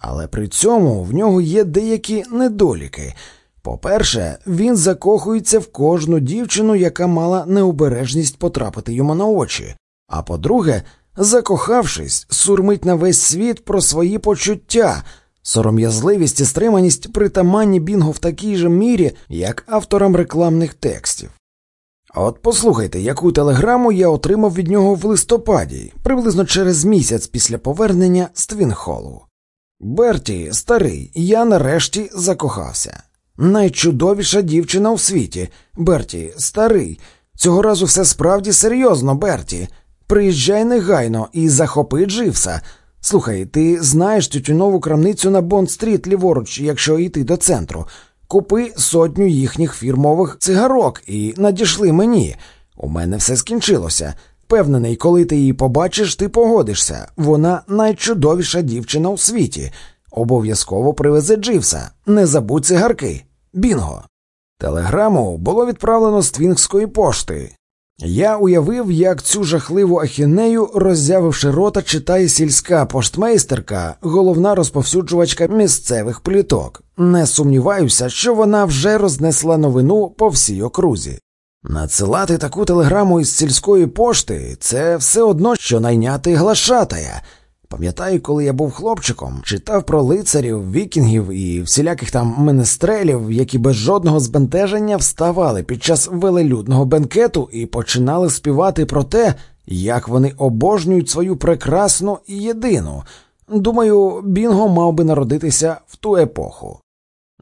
Але при цьому в нього є деякі недоліки. По-перше, він закохується в кожну дівчину, яка мала необережність потрапити йому на очі. А по-друге, закохавшись, сурмить на весь світ про свої почуття, сором'язливість і стриманість притаманні Бінго в такій же мірі, як авторам рекламних текстів. От послухайте, яку телеграму я отримав від нього в листопаді, приблизно через місяць після повернення з Твінхолу. Берті, старий, я нарешті закохався. Найчудовіша дівчина у світі. Берті, старий. Цього разу все справді серйозно, Берті. Приїжджай негайно і захопи Дживса. Слухай, ти знаєш тютюнову крамницю на Бонд-стріт ліворуч, якщо йти до центру. Купи сотню їхніх фірмових цигарок і надішли мені. У мене все скінчилося. Впевнений, коли ти її побачиш, ти погодишся. Вона найчудовіша дівчина у світі. Обов'язково привезе Дживса. Не забудь цигарки. Бінго. Телеграму було відправлено з Твінгської пошти. Я уявив, як цю жахливу ахінею, роззявивши рота, читає сільська поштмейстерка, головна розповсюджувачка місцевих пліток. Не сумніваюся, що вона вже рознесла новину по всій окрузі. Надсилати таку телеграму із сільської пошти це все одно, що найняти глашатая. Пам'ятаю, коли я був хлопчиком, читав про лицарів, вікінгів і всіляких там менестрелів, які без жодного збентеження вставали під час велелюдного бенкету і починали співати про те, як вони обожнюють свою прекрасну і єдину. Думаю, Бінго мав би народитися в ту епоху.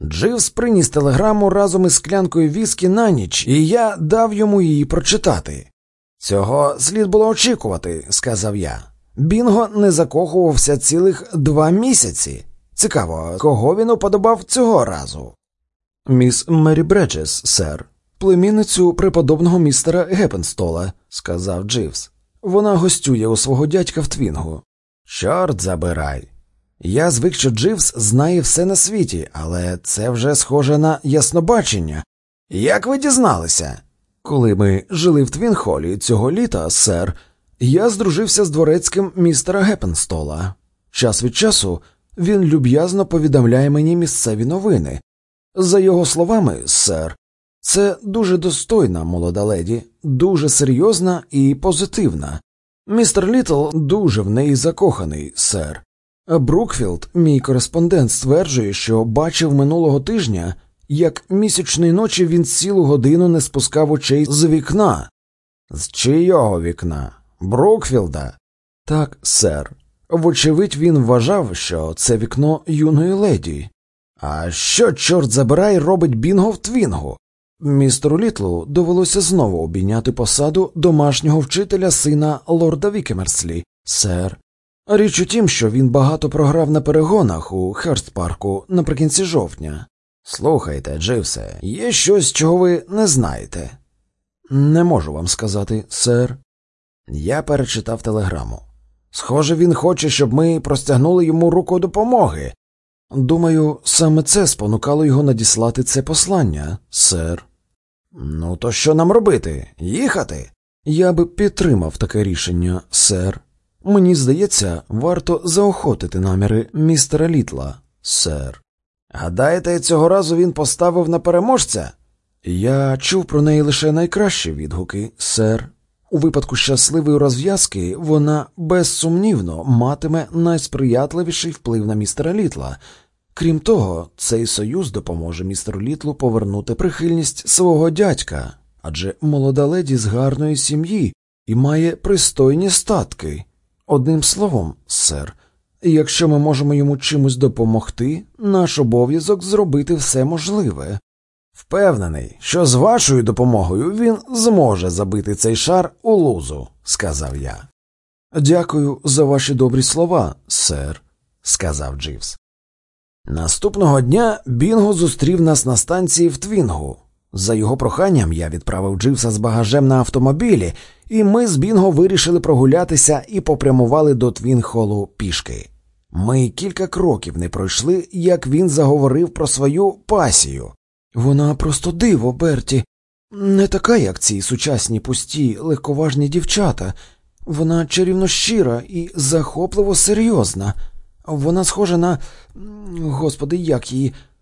Дживс приніс телеграму разом із склянкою віскі на ніч, і я дав йому її прочитати. Цього слід було очікувати, сказав я. Бінго не закохувався цілих два місяці. Цікаво, кого він уподобав цього разу. Міс Мері Бреджес, сер, племінницю преподобного містера Гепенстола, сказав Дживс. Вона гостює у свого дядька в Твінгу. Чорт забирай. Я звик, що Дживс знає все на світі, але це вже схоже на яснобачення. Як ви дізналися? Коли ми жили в Твінхолі цього літа, сер, я здружився з дворецьким містера Гепенстола. Час від часу він люб'язно повідомляє мені місцеві новини. За його словами, сер, це дуже достойна молода леді, дуже серйозна і позитивна. Містер Літл дуже в неї закоханий, сер. Брукфілд, мій кореспондент, стверджує, що бачив минулого тижня, як місячної ночі він цілу годину не спускав очей з вікна. З чийого вікна? Брукфілда? Так, сер. Вочевидь, він вважав, що це вікно юної леді. А що, чорт забирай, робить Бінго в Твінгу? Містеру Літлу довелося знову обійняти посаду домашнього вчителя сина лорда Вікемерслі, сер. Річ у тім, що він багато програв на перегонах у Херстпарку наприкінці жовтня. Слухайте, Дживсе, є щось, чого ви не знаєте. Не можу вам сказати, сер. Я перечитав телеграму. Схоже, він хоче, щоб ми простягнули йому руку допомоги. Думаю, саме це спонукало його надіслати це послання, сер. Ну, то що нам робити? Їхати? Я би підтримав таке рішення, сер. Мені здається, варто заохотити наміри містера Літла, сер. Гадаєте, цього разу він поставив на переможця? Я чув про неї лише найкращі відгуки, сер. У випадку щасливої розв'язки вона безсумнівно матиме найсприятливіший вплив на містера Літла. Крім того, цей союз допоможе містеру Літлу повернути прихильність свого дядька, адже молода леді з гарної сім'ї і має пристойні статки. Одним словом, сер, якщо ми можемо йому чимось допомогти, наш обов'язок зробити все можливе. Впевнений, що з вашою допомогою він зможе забити цей шар у лузу, сказав я. Дякую за ваші добрі слова, сер, сказав Дживс. Наступного дня Бінго зустрів нас на станції в Твінгу. За його проханням я відправив Дживса з багажем на автомобілі, і ми з Бінго вирішили прогулятися і попрямували до Твінгхолу пішки. Ми кілька кроків не пройшли, як він заговорив про свою пасію. Вона просто диво, Берті, не така, як ці сучасні пусті, легковажні дівчата. Вона чарівно щира і захопливо серйозна. Вона схожа на. Господи, як її.